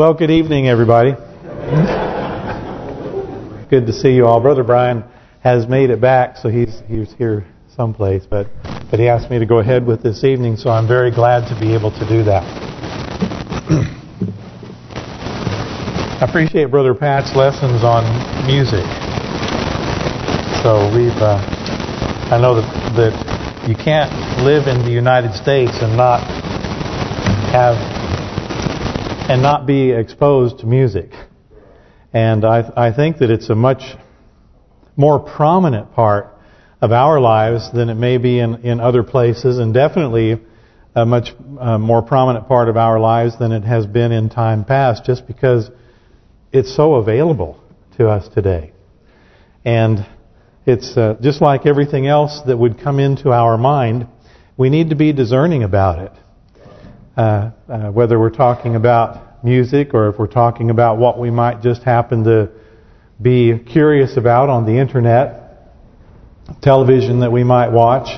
Well, good evening, everybody. Good to see you all. Brother Brian has made it back, so he's he's here someplace, but but he asked me to go ahead with this evening, so I'm very glad to be able to do that. I appreciate Brother Pat's lessons on music. So we've, uh, I know that that you can't live in the United States and not have and not be exposed to music. And I I think that it's a much more prominent part of our lives than it may be in in other places, and definitely a much uh, more prominent part of our lives than it has been in time past, just because it's so available to us today. And it's uh, just like everything else that would come into our mind, we need to be discerning about it. Uh, uh, whether we're talking about music or if we're talking about what we might just happen to be curious about on the internet, television that we might watch,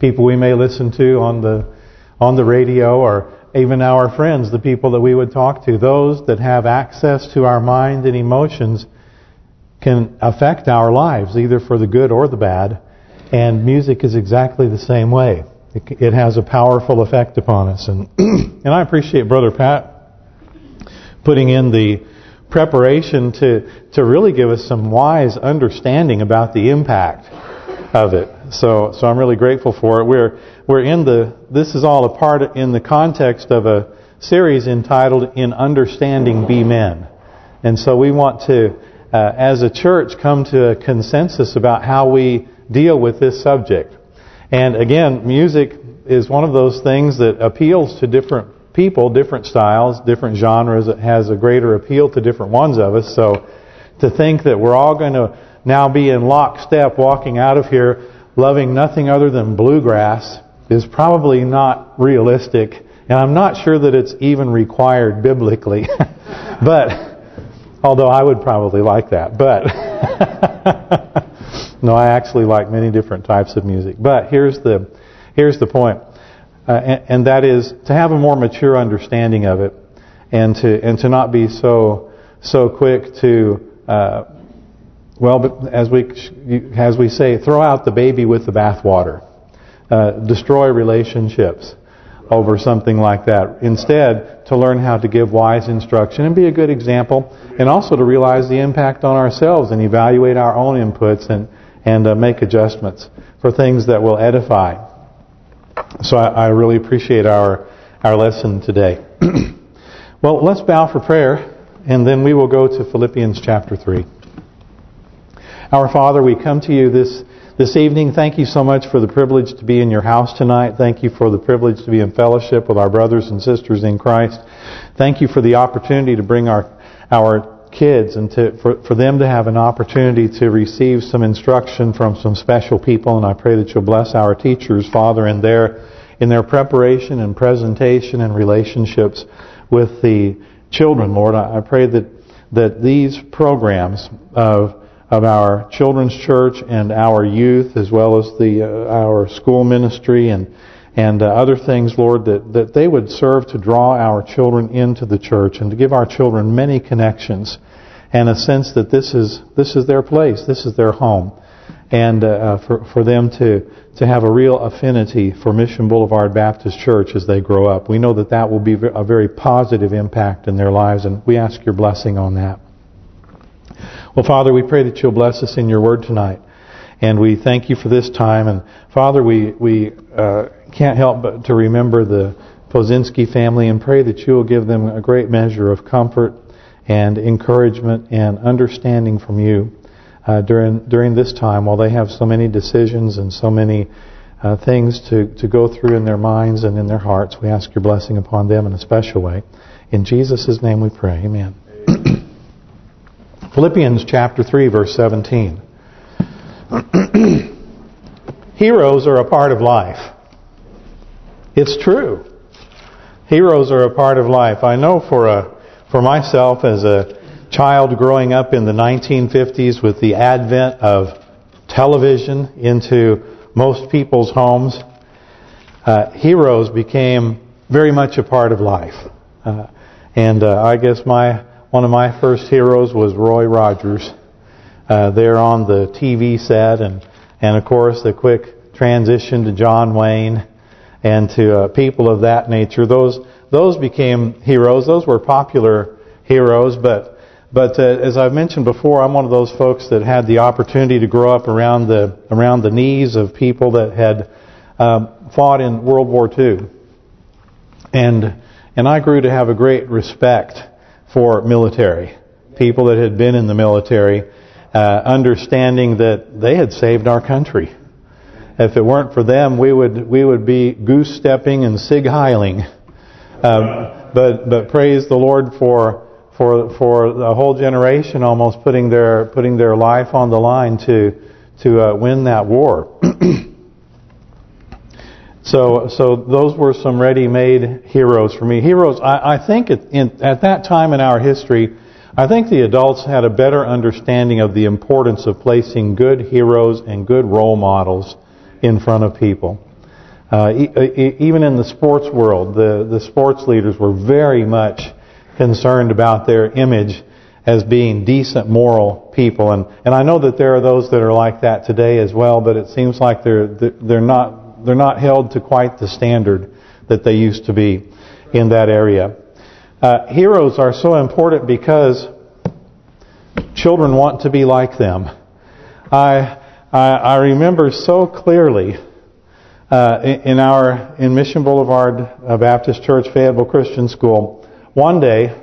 people we may listen to on the on the radio, or even our friends, the people that we would talk to, those that have access to our mind and emotions can affect our lives, either for the good or the bad. And music is exactly the same way. It, it has a powerful effect upon us. And and I appreciate Brother Pat putting in the preparation to to really give us some wise understanding about the impact of it. So so I'm really grateful for it. We're we're in the this is all a part in the context of a series entitled "In Understanding Be Men," and so we want to, uh, as a church, come to a consensus about how we deal with this subject. And again, music is one of those things that appeals to different people, different styles, different genres. It has a greater appeal to different ones of us. So to think that we're all going to now be in lockstep walking out of here loving nothing other than bluegrass is probably not realistic. And I'm not sure that it's even required biblically. but, although I would probably like that. But, no, I actually like many different types of music. But here's the here's the point. Uh, and, and, that is to have a more mature understanding of it, and to and to not be so so quick to uh, well, as we as we say, throw out the baby with the bathwater, uh, destroy relationships over something like that. Instead, to learn how to give wise instruction and be a good example, and also to realize the impact on ourselves and evaluate our own inputs and and uh, make adjustments for things that will edify. So I, I really appreciate our our lesson today. well, let's bow for prayer, and then we will go to Philippians chapter 3. Our Father, we come to you this this evening. Thank you so much for the privilege to be in your house tonight. Thank you for the privilege to be in fellowship with our brothers and sisters in Christ. Thank you for the opportunity to bring our our kids and to for, for them to have an opportunity to receive some instruction from some special people. And I pray that you'll bless our teachers, Father, in their in their preparation and presentation and relationships with the children, Lord. I, I pray that that these programs of of our children's church and our youth, as well as the uh, our school ministry and and uh, other things, Lord, that, that they would serve to draw our children into the church and to give our children many connections and a sense that this is this is their place, this is their home, and uh, for for them to to have a real affinity for Mission Boulevard Baptist Church as they grow up. We know that that will be a very positive impact in their lives, and we ask your blessing on that. Well, Father, we pray that you'll bless us in your word tonight. And we thank you for this time. And Father, we we uh, can't help but to remember the Pozinski family and pray that you will give them a great measure of comfort and encouragement and understanding from you uh, during during this time while they have so many decisions and so many uh, things to, to go through in their minds and in their hearts. We ask your blessing upon them in a special way. In Jesus' name we pray. Amen. Philippians chapter 3, verse 17. Heroes are a part of life. It's true. Heroes are a part of life. I know for a for myself as a child growing up in the 1950s with the advent of television into most people's homes, uh, heroes became very much a part of life. Uh, And uh, I guess my one of my first heroes was Roy Rogers. Uh, there on the TV set, and and of course the quick transition to John Wayne and to uh, people of that nature. Those those became heroes. Those were popular heroes, but but uh, as I've mentioned before, I'm one of those folks that had the opportunity to grow up around the around the knees of people that had um, fought in World War II, and and I grew to have a great respect for military people that had been in the military, uh, understanding that they had saved our country. If it weren't for them, we would we would be goose stepping and sig heiling. Um, but but praise the Lord for for for a whole generation almost putting their putting their life on the line to to uh, win that war. so so those were some ready-made heroes for me. Heroes, I, I think at, in, at that time in our history, I think the adults had a better understanding of the importance of placing good heroes and good role models in front of people. Uh, e even in the sports world, the the sports leaders were very much concerned about their image as being decent, moral people. And and I know that there are those that are like that today as well, but it seems like they're they're not they're not held to quite the standard that they used to be in that area. Uh, heroes are so important because children want to be like them. I I, I remember so clearly uh, in our in Mission Boulevard Baptist Church Fayetteville Christian School one day,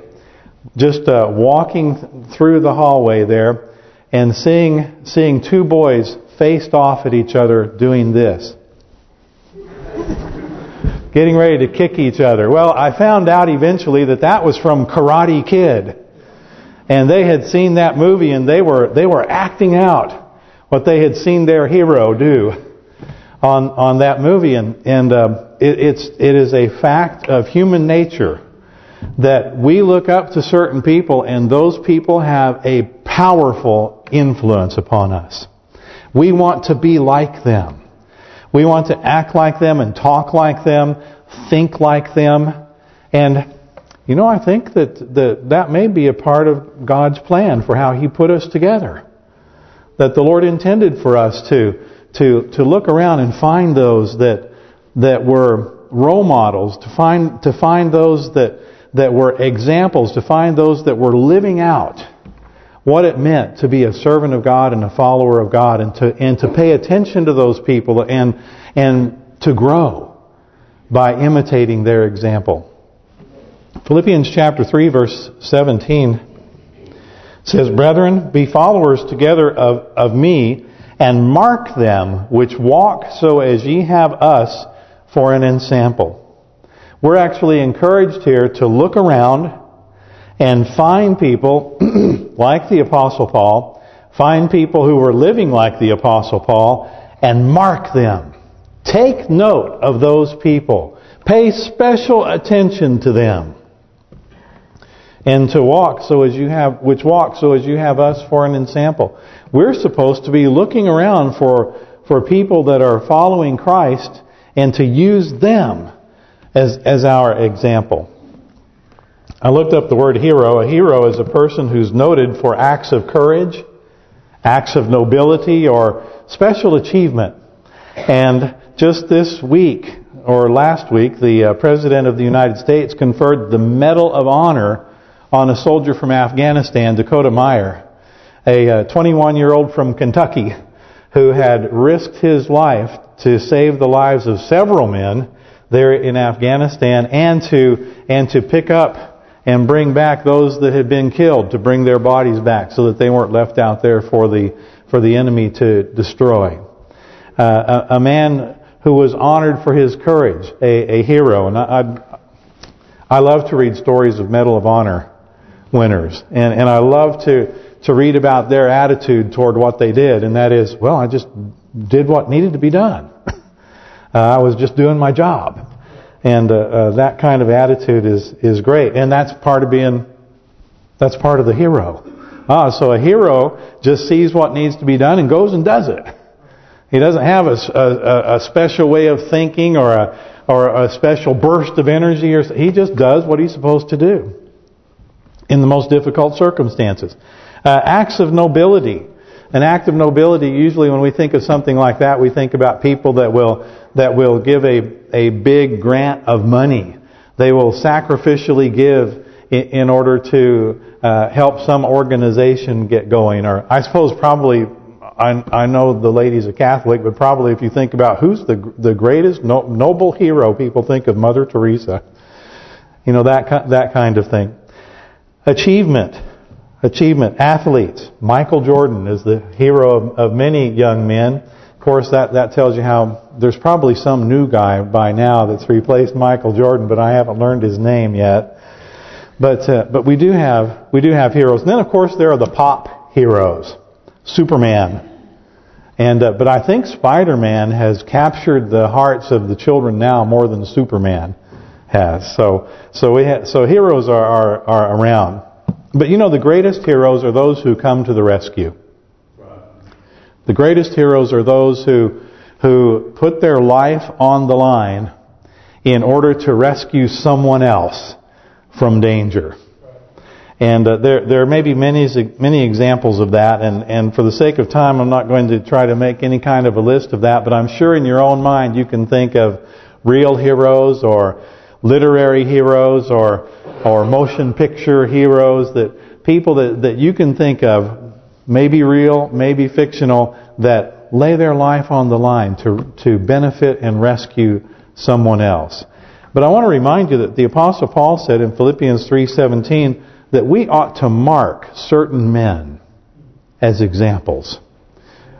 just uh, walking through the hallway there and seeing seeing two boys faced off at each other doing this. Getting ready to kick each other. Well, I found out eventually that that was from Karate Kid. And they had seen that movie and they were they were acting out what they had seen their hero do on on that movie and and uh, it, it's it is a fact of human nature that we look up to certain people and those people have a powerful influence upon us. We want to be like them. We want to act like them and talk like them, think like them. And, you know, I think that, that that may be a part of God's plan for how He put us together. That the Lord intended for us to to to look around and find those that that were role models, to find to find those that that were examples, to find those that were living out what it meant to be a servant of God and a follower of God and to and to pay attention to those people and and to grow by imitating their example. Philippians chapter 3 verse 17 says, Brethren, be followers together of, of me, and mark them which walk so as ye have us for an ensample. We're actually encouraged here to look around and find people like the Apostle Paul, find people who were living like the Apostle Paul, and mark them. Take note of those people. Pay special attention to them. And to walk so as you have, which walk so as you have us for an example. We're supposed to be looking around for for people that are following Christ and to use them as, as our example. I looked up the word hero. A hero is a person who's noted for acts of courage, acts of nobility, or special achievement. And just this week, or last week, the uh, President of the United States conferred the Medal of Honor on a soldier from Afghanistan, Dakota Meyer, a 21-year-old uh, from Kentucky who had risked his life to save the lives of several men there in Afghanistan and to and to pick up and bring back those that had been killed to bring their bodies back so that they weren't left out there for the for the enemy to destroy. Uh, a, a, man who was honored for his courage, a, a hero, and I, I, I love to read stories of Medal of Honor winners, and and I love to to read about their attitude toward what they did, and that is, well, I just did what needed to be done. Uh, I was just doing my job. And uh, uh, that kind of attitude is is great. And that's part of being, that's part of the hero. Ah, so a hero just sees what needs to be done and goes and does it. He doesn't have a, a, a special way of thinking or a or a special burst of energy. or He just does what he's supposed to do. in the most difficult circumstances. Uh, acts of nobility. An act of nobility, usually when we think of something like that, we think about people that will that will give a, a big grant of money. They will sacrificially give in, in order to uh, help some organization get going. Or I suppose probably, I, I know the lady's a Catholic, but probably if you think about who's the the greatest no, noble hero, people think of Mother Teresa. You know, that that kind of thing. Achievement. Achievement. Athletes. Michael Jordan is the hero of, of many young men. Course, that, that tells you how there's probably some new guy by now that's replaced Michael Jordan, but I haven't learned his name yet. But uh, but we do have we do have heroes. And then of course there are the pop heroes, Superman. And uh, but I think Spider-Man has captured the hearts of the children now more than Superman has. So so we ha so heroes are, are are around. But you know the greatest heroes are those who come to the rescue. The greatest heroes are those who who put their life on the line in order to rescue someone else from danger. And uh, there there may be many many examples of that, and and for the sake of time, I'm not going to try to make any kind of a list of that. But I'm sure in your own mind you can think of real heroes or literary heroes or or motion picture heroes that people that that you can think of, maybe real, maybe fictional, that lay their life on the line to to benefit and rescue someone else. But I want to remind you that the Apostle Paul said in Philippians 3.17 that we ought to mark certain men as examples.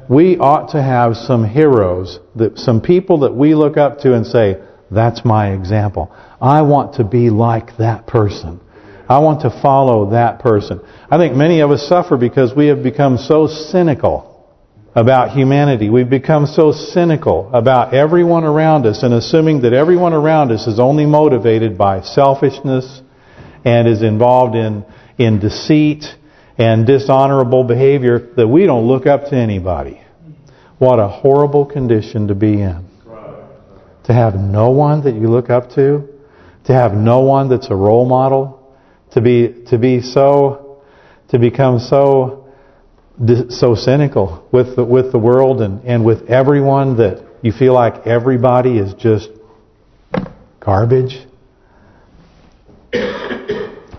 We ought to have some heroes, that some people that we look up to and say, that's my example. I want to be like that person. I want to follow that person. I think many of us suffer because we have become so cynical about humanity. We've become so cynical about everyone around us and assuming that everyone around us is only motivated by selfishness and is involved in in deceit and dishonorable behavior that we don't look up to anybody. What a horrible condition to be in. To have no one that you look up to, to have no one that's a role model, to be to be so to become so so cynical with the, with the world and, and with everyone that you feel like everybody is just garbage.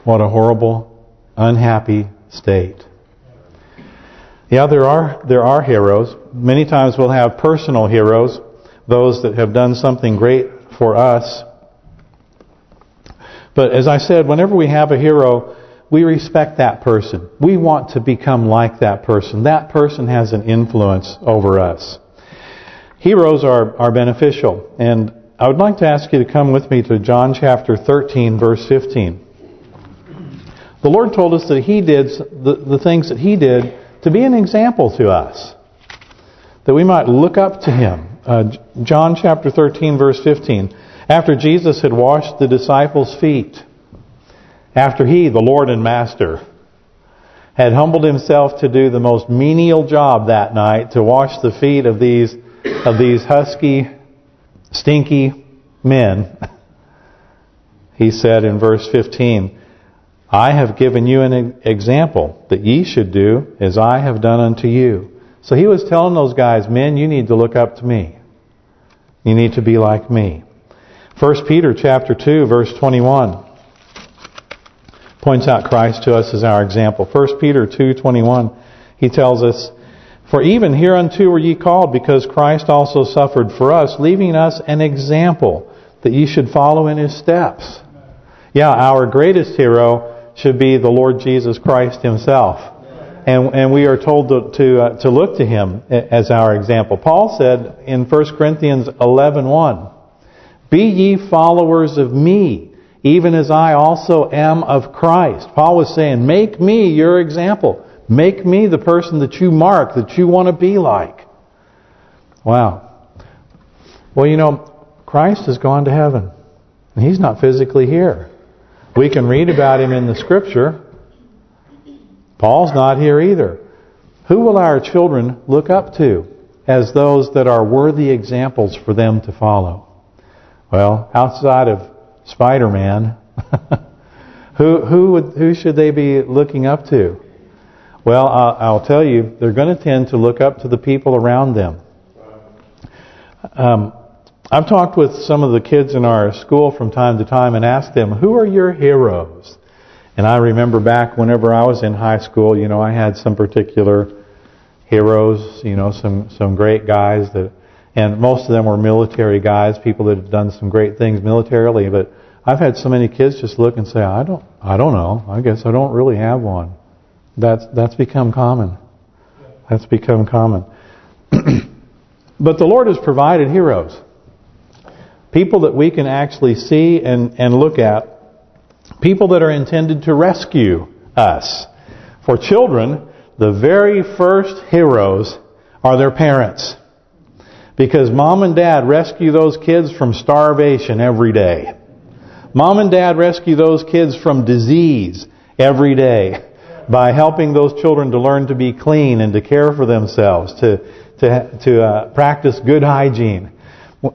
What a horrible, unhappy state. Yeah, there are there are heroes. Many times we'll have personal heroes, those that have done something great for us. But as I said, whenever we have a hero, we respect that person. We want to become like that person. That person has an influence over us. Heroes are, are beneficial. And I would like to ask you to come with me to John chapter 13, verse 15. The Lord told us that He did the, the things that He did to be an example to us. That we might look up to Him. Uh, John chapter 13, verse 15. After Jesus had washed the disciples' feet, after he, the Lord and Master, had humbled himself to do the most menial job that night, to wash the feet of these of these husky, stinky men, he said in verse 15, I have given you an example that ye should do as I have done unto you. So he was telling those guys, men, you need to look up to me. You need to be like me. First Peter chapter 2, verse 21 points out Christ to us as our example. 1 Peter 2.21, he tells us, For even hereunto were ye called, because Christ also suffered for us, leaving us an example, that ye should follow in his steps. Yeah, our greatest hero should be the Lord Jesus Christ himself. And and we are told to to, uh, to look to him as our example. Paul said in 1 Corinthians 11:1, Be ye followers of me, even as I also am of Christ. Paul was saying, make me your example. Make me the person that you mark, that you want to be like. Wow. Well, you know, Christ has gone to heaven. And He's not physically here. We can read about Him in the Scripture. Paul's not here either. Who will our children look up to as those that are worthy examples for them to follow? Well, outside of Spider-Man, Who who would, who should they be looking up to? Well, I'll, I'll tell you, they're going to tend to look up to the people around them. Um, I've talked with some of the kids in our school from time to time and asked them, who are your heroes? And I remember back whenever I was in high school, you know, I had some particular heroes, you know, some some great guys that, and most of them were military guys, people that had done some great things militarily. But I've had so many kids just look and say, I don't, I don't know. I guess I don't really have one. That's that's become common. That's become common. but the Lord has provided heroes. People that we can actually see and, and look at. People that are intended to rescue us. For children, the very first heroes are their parents. Because mom and dad rescue those kids from starvation every day. Mom and dad rescue those kids from disease every day by helping those children to learn to be clean and to care for themselves, to to to uh, practice good hygiene.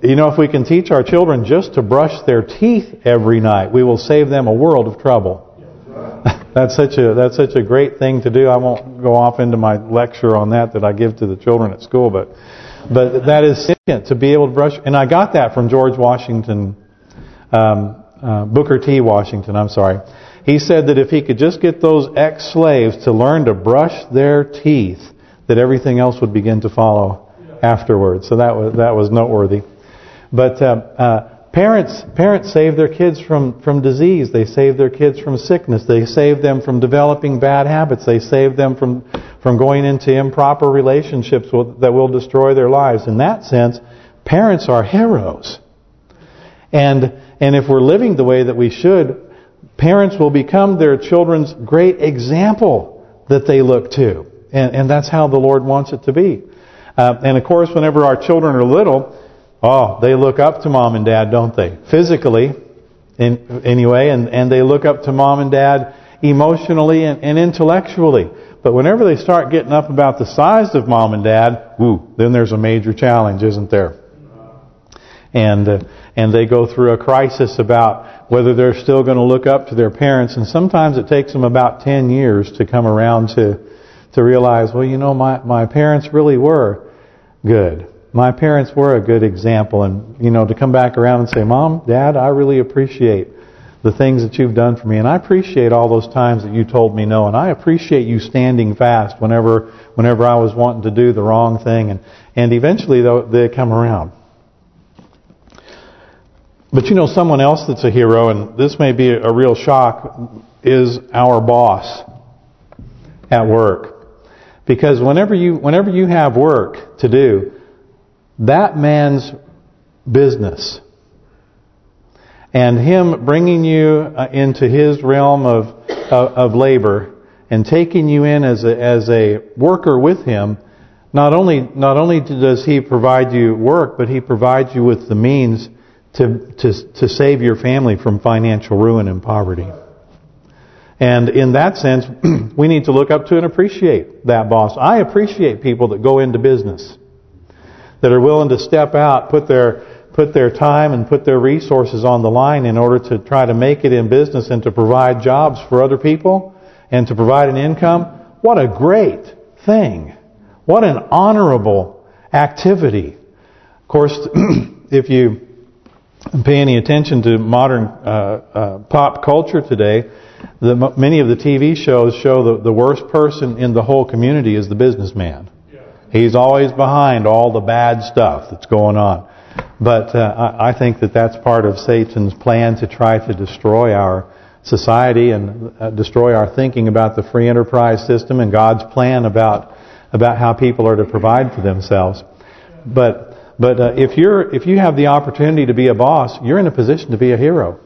You know, if we can teach our children just to brush their teeth every night, we will save them a world of trouble. that's such a that's such a great thing to do. I won't go off into my lecture on that that I give to the children at school, but but that is significant to be able to brush. And I got that from George Washington, um, uh, Booker T. Washington. I'm sorry. He said that if he could just get those ex-slaves to learn to brush their teeth, that everything else would begin to follow afterwards. So that was that was noteworthy. But uh, uh, parents parents save their kids from from disease. They save their kids from sickness. They save them from developing bad habits. They save them from from going into improper relationships that will destroy their lives. In that sense, parents are heroes. And and if we're living the way that we should, parents will become their children's great example that they look to. And, and that's how the Lord wants it to be. Uh, and of course, whenever our children are little, oh, they look up to mom and dad, don't they? Physically, in, anyway, and, and they look up to mom and dad emotionally and, and intellectually. But whenever they start getting up about the size of mom and dad, woo, then there's a major challenge, isn't there? And uh, and they go through a crisis about whether they're still going to look up to their parents. And sometimes it takes them about 10 years to come around to to realize, well, you know, my, my parents really were good. My parents were a good example. And, you know, to come back around and say, Mom, Dad, I really appreciate the things that you've done for me. And I appreciate all those times that you told me no. And I appreciate you standing fast whenever whenever I was wanting to do the wrong thing. And, and eventually, they come around. But you know, someone else that's a hero, and this may be a real shock, is our boss at work. Because whenever you whenever you have work to do, that man's business and him bringing you uh, into his realm of, of, of labor and taking you in as a as a worker with him, not only not only does he provide you work, but he provides you with the means to, to, to save your family from financial ruin and poverty. And in that sense, we need to look up to and appreciate that boss. I appreciate people that go into business, that are willing to step out, put their put their time and put their resources on the line in order to try to make it in business and to provide jobs for other people and to provide an income. What a great thing. What an honorable activity. Of course, if you pay any attention to modern uh, uh, pop culture today, the, many of the TV shows show the, the worst person in the whole community is the businessman. Yeah. He's always behind all the bad stuff that's going on. But uh, I, I think that that's part of Satan's plan to try to destroy our society and uh, destroy our thinking about the free enterprise system and God's plan about about how people are to provide for themselves. But but uh, if you're if you have the opportunity to be a boss, you're in a position to be a hero.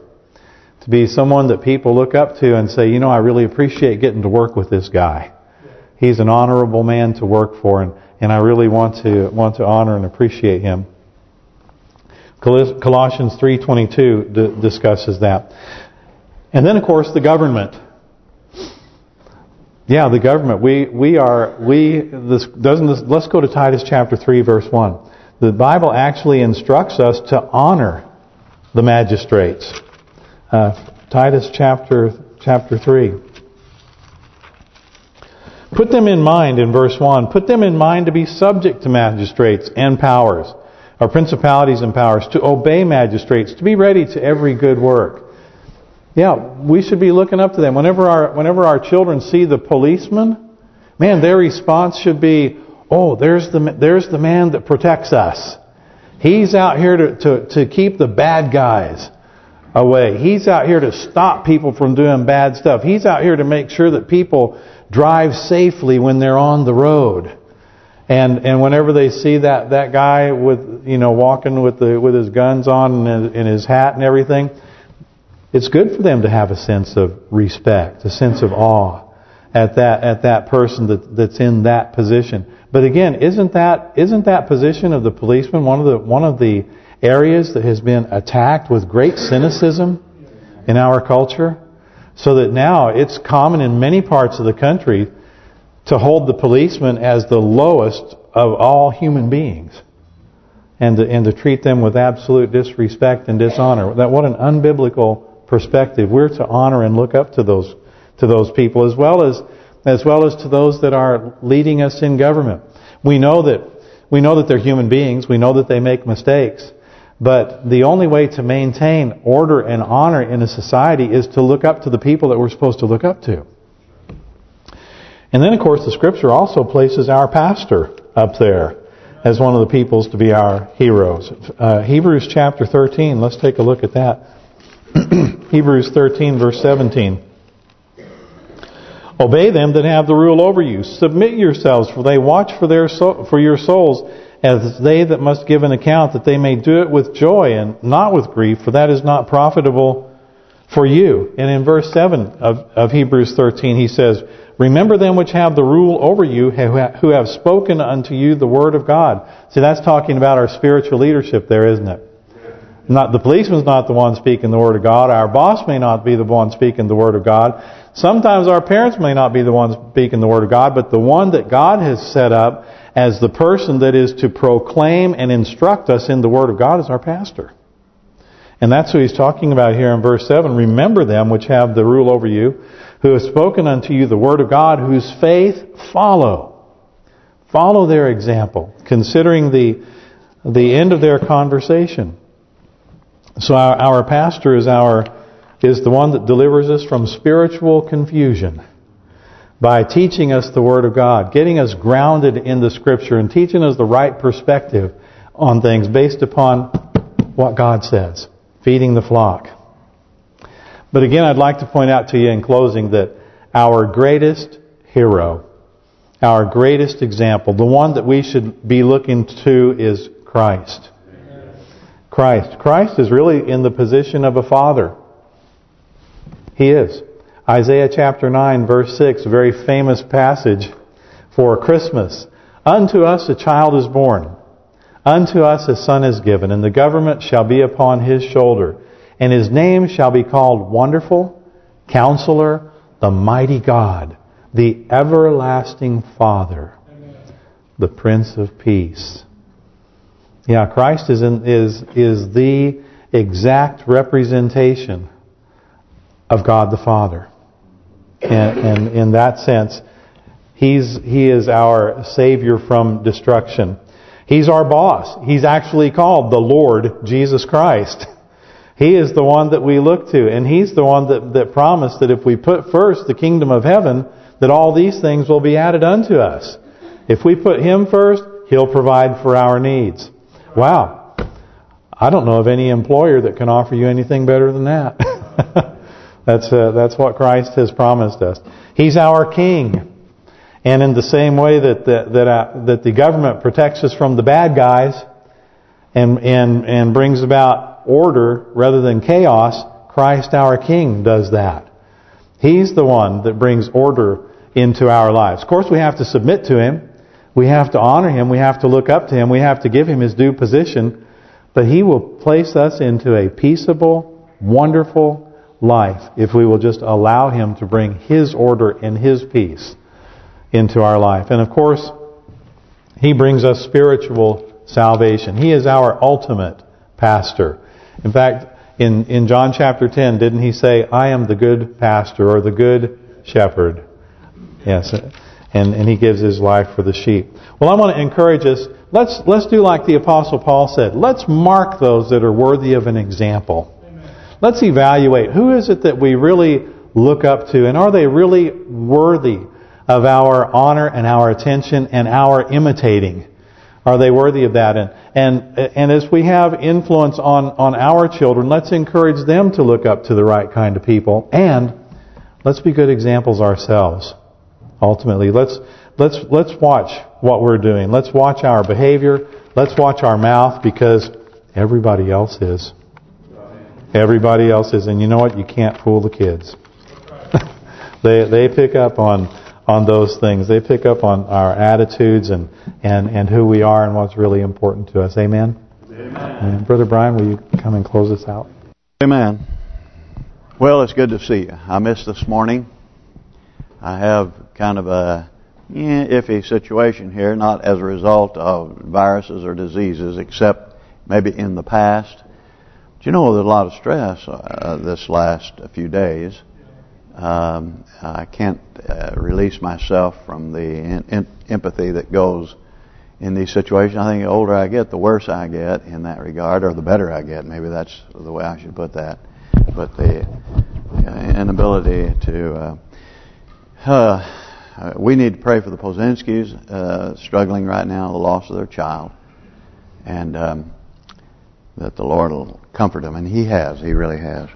To be someone that people look up to and say, you know, I really appreciate getting to work with this guy. He's an honorable man to work for and, and I really want to want to honor and appreciate him. Colossians 3.22 discusses that. And then, of course, the government. Yeah, the government. We we are we this doesn't this, let's go to Titus chapter 3 verse 1 the Bible actually instructs us to honor the magistrates. Uh, Titus chapter chapter 3. Put them in mind in verse 1. Put them in mind to be subject to magistrates and powers, or principalities and powers, to obey magistrates, to be ready to every good work. Yeah, we should be looking up to them. Whenever our whenever our children see the policeman, man, their response should be, "Oh, there's the there's the man that protects us. He's out here to to to keep the bad guys." away. He's out here to stop people from doing bad stuff. He's out here to make sure that people drive safely when they're on the road. And and whenever they see that that guy with you know walking with the with his guns on and, and his hat and everything, it's good for them to have a sense of respect, a sense of awe at that at that person that that's in that position. But again, isn't that isn't that position of the policeman one of the one of the areas that has been attacked with great cynicism in our culture? So that now it's common in many parts of the country to hold the policeman as the lowest of all human beings. And to, and to treat them with absolute disrespect and dishonor. That What an unbiblical perspective. We're to honor and look up to those to those people as well as as well as to those that are leading us in government. We know that we know that they're human beings. We know that they make mistakes. But the only way to maintain order and honor in a society is to look up to the people that we're supposed to look up to. And then, of course, the Scripture also places our pastor up there as one of the peoples to be our heroes. Uh, Hebrews chapter 13, let's take a look at that. Hebrews 13, verse 17. Obey them that have the rule over you. Submit yourselves, for they watch for their so for your souls as they that must give an account, that they may do it with joy and not with grief, for that is not profitable for you. And in verse 7 of, of Hebrews 13, he says, Remember them which have the rule over you, who have spoken unto you the word of God. See, that's talking about our spiritual leadership there, isn't it? Not The policeman's not the one speaking the word of God. Our boss may not be the one speaking the word of God. Sometimes our parents may not be the ones speaking the word of God, but the one that God has set up as the person that is to proclaim and instruct us in the Word of God is our pastor. And that's who he's talking about here in verse 7. Remember them which have the rule over you, who have spoken unto you the Word of God, whose faith follow. Follow their example, considering the the end of their conversation. So our, our pastor is our is the one that delivers us from spiritual confusion by teaching us the Word of God, getting us grounded in the Scripture and teaching us the right perspective on things based upon what God says, feeding the flock. But again, I'd like to point out to you in closing that our greatest hero, our greatest example, the one that we should be looking to is Christ. Christ. Christ is really in the position of a father. He is. Isaiah chapter 9 verse 6, a very famous passage for Christmas. Unto us a child is born. Unto us a son is given, and the government shall be upon his shoulder. And his name shall be called Wonderful, Counselor, the Mighty God, the Everlasting Father, the Prince of Peace. Yeah, Christ is in, is is the exact representation of God the Father. And, and in that sense, he's he is our Savior from destruction. He's our boss. He's actually called the Lord Jesus Christ. He is the one that we look to. And He's the one that, that promised that if we put first the kingdom of heaven, that all these things will be added unto us. If we put Him first, He'll provide for our needs. Wow. I don't know of any employer that can offer you anything better than that. That's uh, that's what Christ has promised us. He's our King, and in the same way that the, that uh, that the government protects us from the bad guys, and and and brings about order rather than chaos, Christ our King does that. He's the one that brings order into our lives. Of course, we have to submit to Him. We have to honor Him. We have to look up to Him. We have to give Him His due position. But He will place us into a peaceable, wonderful, life if we will just allow Him to bring His order and His peace into our life. And of course, He brings us spiritual salvation. He is our ultimate pastor. In fact, in in John chapter 10, didn't he say, "I am the good pastor or the good shepherd"? Yes, uh, and and he gives his life for the sheep. Well, I want to encourage us. Let's let's do like the apostle Paul said. Let's mark those that are worthy of an example. Let's evaluate who is it that we really look up to, and are they really worthy of our honor and our attention and our imitating? Are they worthy of that? And and and as we have influence on on our children, let's encourage them to look up to the right kind of people, and let's be good examples ourselves. Ultimately, let's let's let's watch what we're doing. Let's watch our behavior. Let's watch our mouth because everybody else is. Everybody else is, and you know what? You can't fool the kids. they they pick up on on those things. They pick up on our attitudes and and and who we are and what's really important to us. Amen. Amen. Brother Brian, will you come and close us out? Amen. Well, it's good to see you. I missed this morning. I have kind of a yeah, iffy situation here, not as a result of viruses or diseases, except maybe in the past. Do you know there's a lot of stress uh, this last few days? Um, I can't uh, release myself from the in, in, empathy that goes in these situations. I think the older I get, the worse I get in that regard, or the better I get. Maybe that's the way I should put that. But the uh, inability to... Uh, uh, we need to pray for the Pozinskis uh, struggling right now, the loss of their child. And... Um, that the Lord will comfort them, and He has. He really has.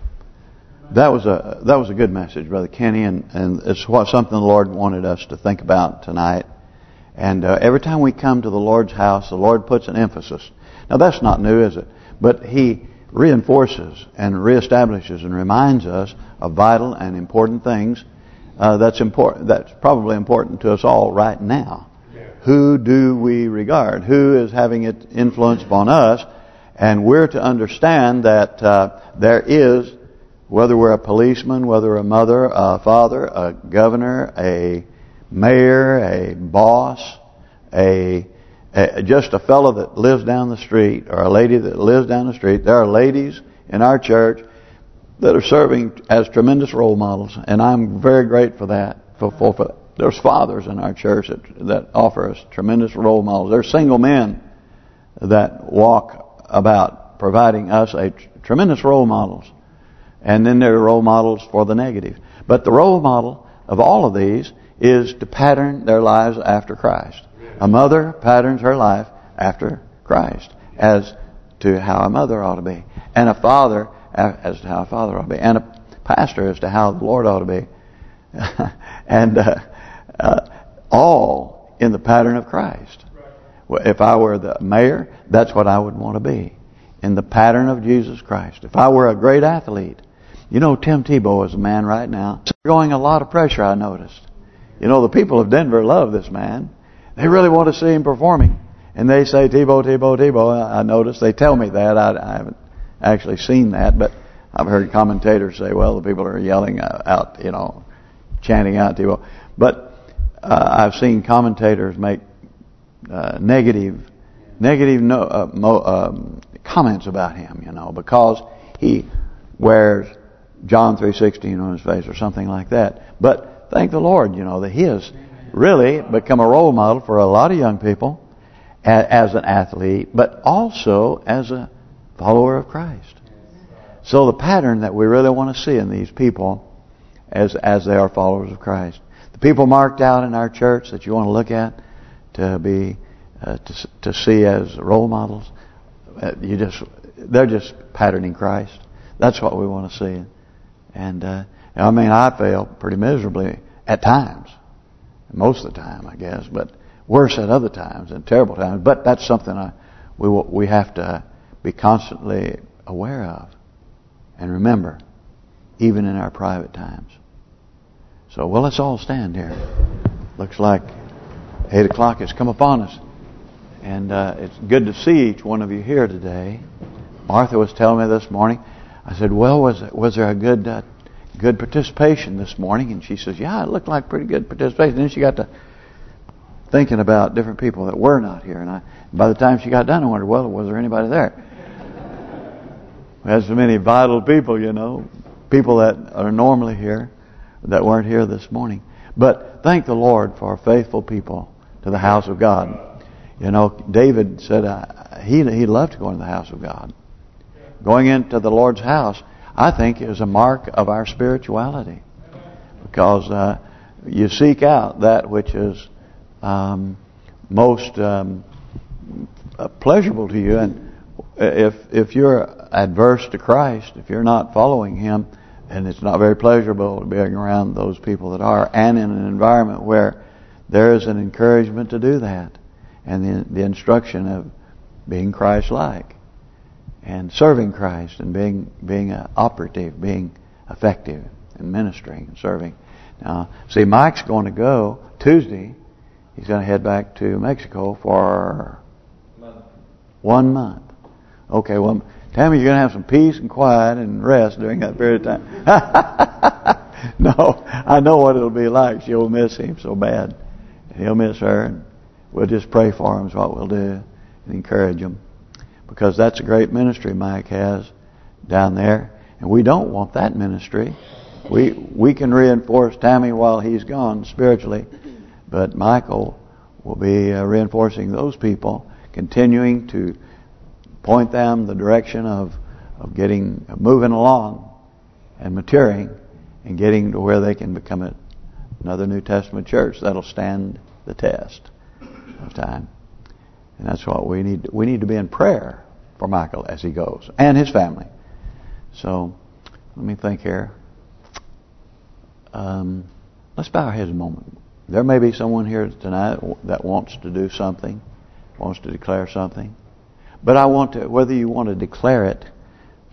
That was a that was a good message, Brother Kenny, and and it's what something the Lord wanted us to think about tonight. And uh, every time we come to the Lord's house, the Lord puts an emphasis. Now that's not new, is it? But He reinforces and reestablishes and reminds us of vital and important things uh, that's important. That's probably important to us all right now. Who do we regard? Who is having it influence upon us? And we're to understand that uh, there is, whether we're a policeman, whether a mother, a father, a governor, a mayor, a boss, a, a just a fellow that lives down the street or a lady that lives down the street. There are ladies in our church that are serving as tremendous role models, and I'm very grateful for that. For, for, for there's fathers in our church that that offer us tremendous role models. There's single men that walk about providing us a tremendous role models. And then there are role models for the negative. But the role model of all of these is to pattern their lives after Christ. A mother patterns her life after Christ as to how a mother ought to be. And a father as to how a father ought to be. And a pastor as to how the Lord ought to be. and uh, uh, all in the pattern of Christ. If I were the mayor, that's what I would want to be. In the pattern of Jesus Christ. If I were a great athlete. You know, Tim Tebow is a man right now. Going a lot of pressure, I noticed. You know, the people of Denver love this man. They really want to see him performing. And they say, Tebow, Tebow, Tebow. I noticed. They tell me that. I, I haven't actually seen that. But I've heard commentators say, well, the people are yelling out, you know, chanting out Tebow. But uh, I've seen commentators make uh, negative negative no, uh, mo, um, comments about him, you know, because he wears John 3.16 on his face or something like that. But thank the Lord, you know, that he has really become a role model for a lot of young people as an athlete, but also as a follower of Christ. So the pattern that we really want to see in these people as as they are followers of Christ. The people marked out in our church that you want to look at, to be uh, to to see as role models. Uh, you just they're just patterning Christ. That's what we want to see. And uh, I mean, I fail pretty miserably at times, most of the time, I guess, but worse at other times and terrible times. But that's something I we we have to be constantly aware of and remember, even in our private times. So, well, let's all stand here. Looks like 8 o'clock has come upon us. And uh, it's good to see each one of you here today. Martha was telling me this morning. I said, well, was was there a good uh, good participation this morning? And she says, yeah, it looked like pretty good participation. Then she got to thinking about different people that were not here. And I, by the time she got done, I wondered, well, was there anybody there? We have so many vital people, you know, people that are normally here that weren't here this morning. But thank the Lord for faithful people to the house of God. You know, David said uh, he he loved to go into the house of God. Going into the Lord's house, I think, is a mark of our spirituality. Because uh, you seek out that which is um, most um, uh, pleasurable to you. And if if you're adverse to Christ, if you're not following Him, and it's not very pleasurable to be around those people that are, and in an environment where there is an encouragement to do that, and the, the instruction of being Christ-like, and serving Christ, and being being operative, being effective in ministering and serving. Now, see, Mike's going to go Tuesday. He's going to head back to Mexico for one month. Okay, well, Tammy, you're going to have some peace and quiet and rest during that period of time. no, I know what it'll be like. She'll miss him so bad. He'll miss her. And we'll just pray for him is what we'll do and encourage him. Because that's a great ministry Mike has down there. And we don't want that ministry. We we can reinforce Tammy while he's gone spiritually. But Michael will be uh, reinforcing those people, continuing to point them the direction of of getting moving along and maturing and getting to where they can become a, another New Testament church that'll stand the test of time. And that's what we need. We need to be in prayer for Michael as he goes and his family. So let me think here. Um, let's bow our heads a moment. There may be someone here tonight that wants to do something, wants to declare something. But I want to, whether you want to declare it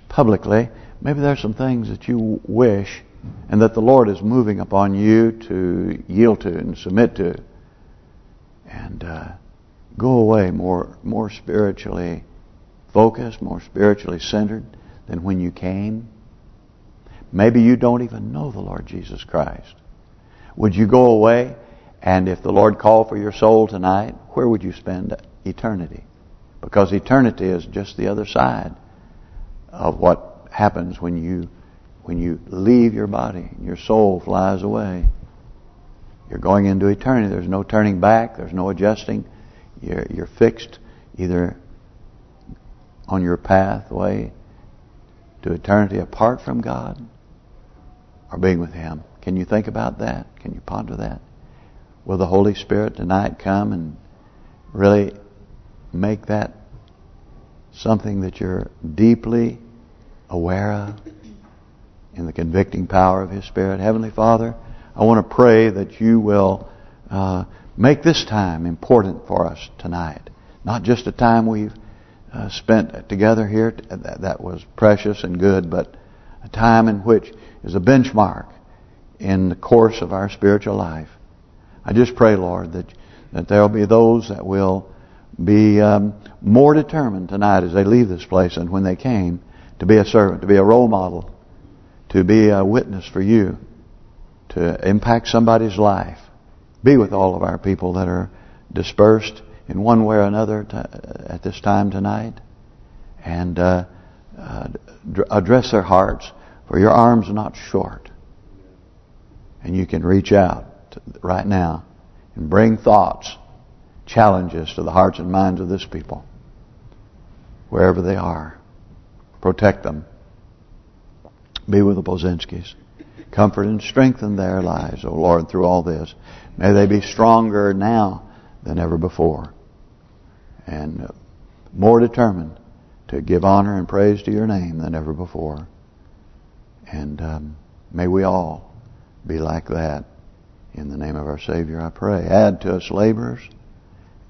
publicly, maybe there's some things that you wish and that the Lord is moving upon you to yield to and submit to. And uh, go away more more spiritually focused, more spiritually centered than when you came. Maybe you don't even know the Lord Jesus Christ. Would you go away and if the Lord called for your soul tonight, where would you spend eternity? Because eternity is just the other side of what happens when you when you leave your body your soul flies away. You're going into eternity. There's no turning back. There's no adjusting. You're, you're fixed either on your pathway to eternity apart from God or being with Him. Can you think about that? Can you ponder that? Will the Holy Spirit tonight come and really make that something that you're deeply aware of in the convicting power of His Spirit. Heavenly Father, I want to pray that you will uh, make this time important for us tonight. Not just a time we've uh, spent together here that was precious and good, but a time in which is a benchmark in the course of our spiritual life. I just pray, Lord, that that there will be those that will be um, more determined tonight as they leave this place and when they came to be a servant, to be a role model, to be a witness for you, to impact somebody's life. Be with all of our people that are dispersed in one way or another at this time tonight. And uh, uh, address their hearts, for your arms are not short. And you can reach out right now and bring thoughts challenges to the hearts and minds of this people. Wherever they are. Protect them. Be with the Bozinskis. Comfort and strengthen their lives, O oh Lord, through all this. May they be stronger now than ever before. And more determined to give honor and praise to your name than ever before. And um, may we all be like that. In the name of our Savior, I pray. Add to us laborers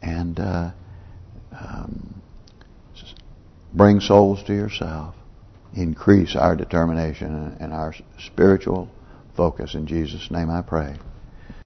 and uh, um, bring souls to yourself. Increase our determination and our spiritual focus. In Jesus' name I pray.